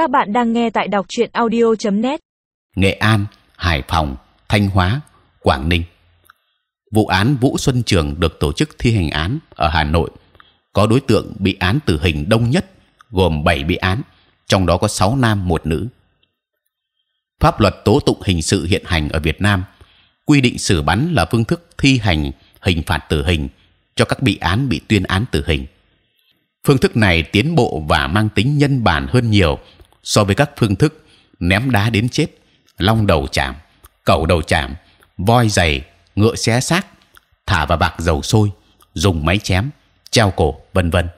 Các bạn đang nghe tại đọc truyện audio.net. Nghệ An, Hải Phòng, Thanh Hóa, Quảng Ninh. Vụ án Vũ Xuân Trường được tổ chức thi hành án ở Hà Nội. Có đối tượng bị án tử hình đông nhất, gồm 7 bị án, trong đó có 6 nam một nữ. Pháp luật tố tụng hình sự hiện hành ở Việt Nam quy định xử bắn là phương thức thi hành hình phạt tử hình cho các bị án bị tuyên án tử hình. Phương thức này tiến bộ và mang tính nhân bản hơn nhiều so với các phương thức ném đá đến chết, long đầu chạm, cẩu đầu chạm, voi giày, ngựa xé xác, thả vào bạc dầu sôi, dùng máy chém, treo cổ, vân vân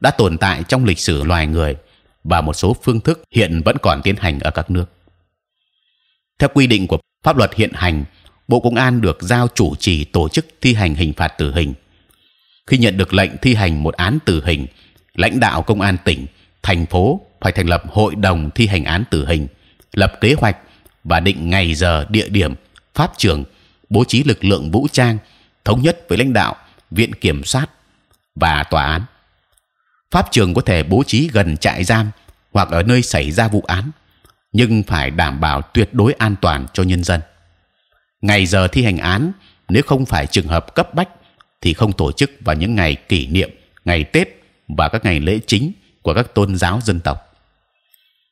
đã tồn tại trong lịch sử loài người và một số phương thức hiện vẫn còn tiến hành ở các nước. Theo quy định của pháp luật hiện hành, Bộ Công an được giao chủ trì tổ chức thi hành hình phạt tử hình. Khi nhận được lệnh thi hành một án tử hình, lãnh đạo công an tỉnh, thành phố phải thành lập hội đồng thi hành án tử hình, lập kế hoạch và định ngày giờ, địa điểm, pháp trường, bố trí lực lượng vũ trang, thống nhất với lãnh đạo viện kiểm sát và tòa án. Pháp trường có thể bố trí gần trại giam hoặc ở nơi xảy ra vụ án, nhưng phải đảm bảo tuyệt đối an toàn cho nhân dân. Ngày giờ thi hành án nếu không phải trường hợp cấp bách thì không tổ chức vào những ngày kỷ niệm, ngày Tết và các ngày lễ chính của các tôn giáo dân tộc.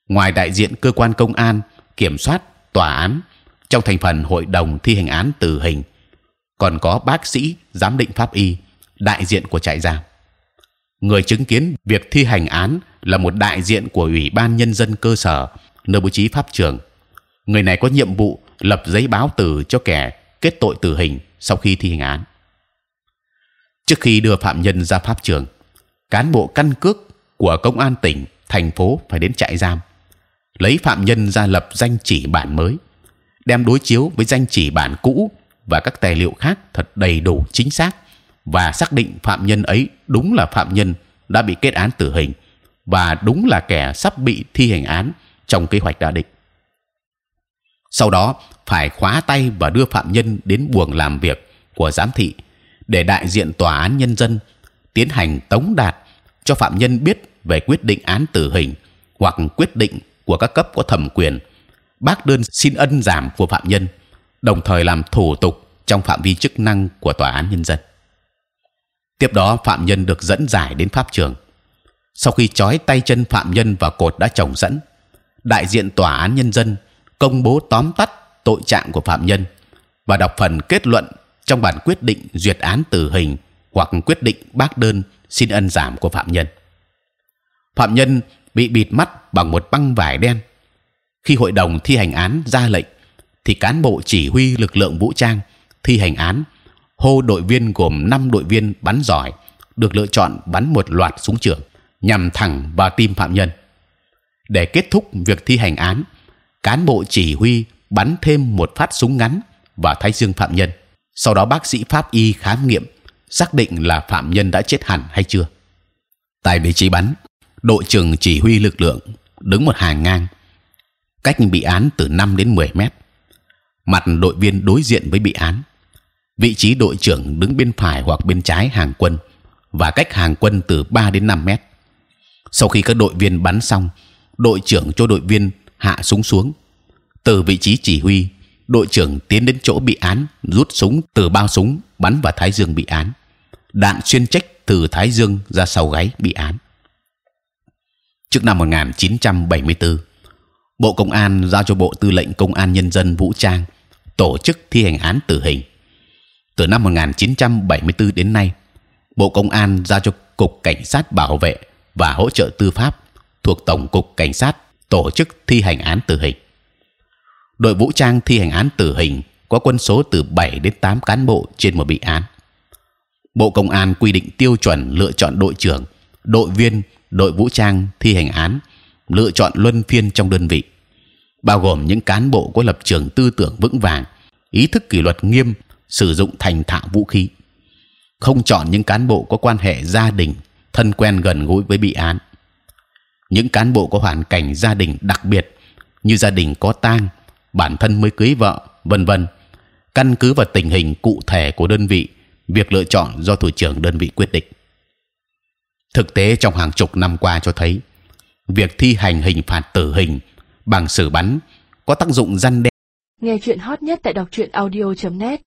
Ngoài đại diện cơ quan công an, kiểm soát, tòa án trong thành phần hội đồng thi hành án tử hình, còn có bác sĩ giám định pháp y, đại diện của trại giam. Người chứng kiến việc thi hành án là một đại diện của ủy ban nhân dân cơ sở nơi bố trí pháp trường. Người này có nhiệm vụ lập giấy báo tử cho kẻ kết tội tử hình sau khi thi hành án. Trước khi đưa phạm nhân ra pháp trường, cán bộ căn cước của công an tỉnh, thành phố phải đến trại giam, lấy phạm nhân ra lập danh chỉ bản mới, đem đối chiếu với danh chỉ bản cũ và các tài liệu khác thật đầy đủ chính xác và xác định phạm nhân ấy đúng là phạm nhân đã bị kết án tử hình và đúng là kẻ sắp bị thi hành án trong kế hoạch đã định. Sau đó phải khóa tay và đưa phạm nhân đến buồng làm việc của giám thị để đại diện tòa án nhân dân tiến hành tống đạt cho phạm nhân biết về quyết định án tử hình hoặc quyết định của các cấp có thẩm quyền, bác đơn xin ân giảm của phạm nhân, đồng thời làm thủ tục trong phạm vi chức năng của tòa án nhân dân. Tiếp đó phạm nhân được dẫn giải đến pháp trường. Sau khi trói tay chân phạm nhân và cột đã trồng dẫn, đại diện tòa án nhân dân công bố tóm tắt tội trạng của phạm nhân và đọc phần kết luận trong bản quyết định duyệt án tử hình hoặc quyết định bác đơn xin ân giảm của phạm nhân. Phạm nhân bị bịt mắt bằng một băng vải đen. Khi hội đồng thi hành án ra lệnh, thì cán bộ chỉ huy lực lượng vũ trang thi hành án hô đội viên gồm 5 đội viên bắn giỏi được lựa chọn bắn một loạt súng trường nhằm thẳng vào tim phạm nhân. Để kết thúc việc thi hành án, cán bộ chỉ huy bắn thêm một phát súng ngắn vào thái dương phạm nhân. Sau đó bác sĩ pháp y khám nghiệm xác định là phạm nhân đã chết hẳn hay chưa. Tại vị trí bắn, đội trưởng chỉ huy lực lượng đứng một hàng ngang, cách bị án từ 5 đến 10 mét. Mặt đội viên đối diện với bị án, vị trí đội trưởng đứng bên phải hoặc bên trái hàng quân và cách hàng quân từ 3 đến 5 mét. Sau khi các đội viên bắn xong, đội trưởng cho đội viên hạ súng xuống. Từ vị trí chỉ huy, đội trưởng tiến đến chỗ bị án, rút súng từ bao súng bắn vào thái dương bị án. Đạn xuyên trách từ thái dương ra sau gáy bị án. Trước năm 1974, Bộ Công an giao cho Bộ Tư lệnh Công an Nhân dân Vũ trang tổ chức thi hành án tử hình. Từ năm 1974 đến nay, Bộ Công an giao cho Cục Cảnh sát Bảo vệ và Hỗ trợ Tư pháp thuộc Tổng cục Cảnh sát tổ chức thi hành án tử hình. Đội vũ trang thi hành án tử hình có quân số từ 7 đến 8 cán bộ trên một bị án. Bộ Công an quy định tiêu chuẩn lựa chọn đội trưởng, đội viên, đội vũ trang thi hành án, lựa chọn luân phiên trong đơn vị, bao gồm những cán bộ có lập trường tư tưởng vững vàng, ý thức kỷ luật nghiêm, sử dụng thành thạo vũ khí. Không chọn những cán bộ có quan hệ gia đình, thân quen gần gũi với bị án. Những cán bộ có hoàn cảnh gia đình đặc biệt như gia đình có tang, bản thân mới cưới vợ, vân vân. Căn cứ vào tình hình cụ thể của đơn vị, việc lựa chọn do thủ trưởng đơn vị quyết định. Thực tế trong hàng chục năm qua cho thấy, việc thi hành hình phạt tử hình bằng xử bắn có tác dụng răn đe nghe chuyện hot nhất tại đọc truyện audio .net